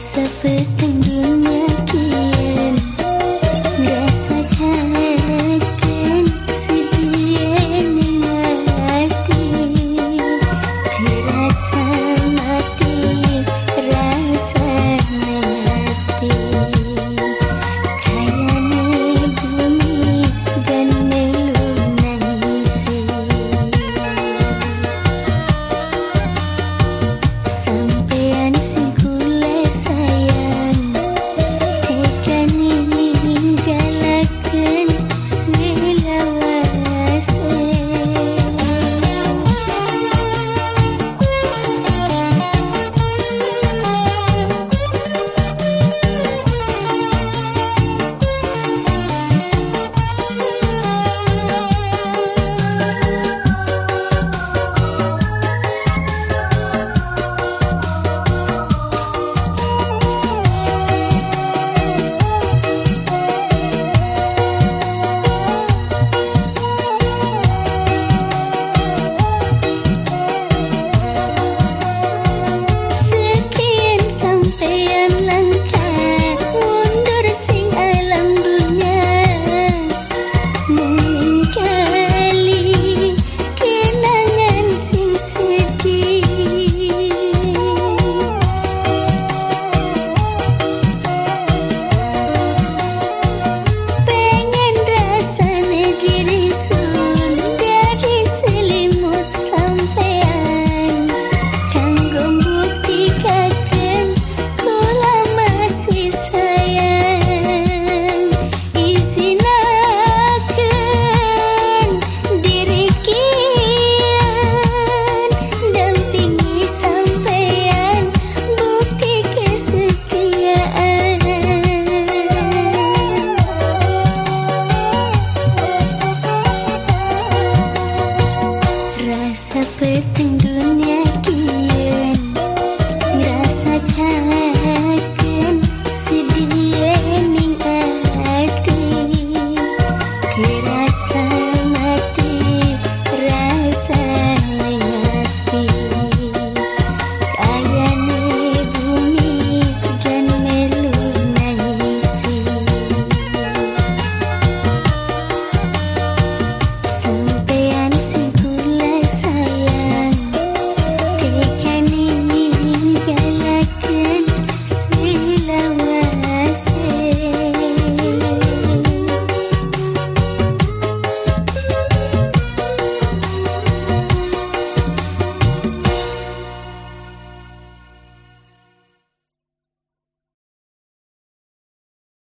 rasa penting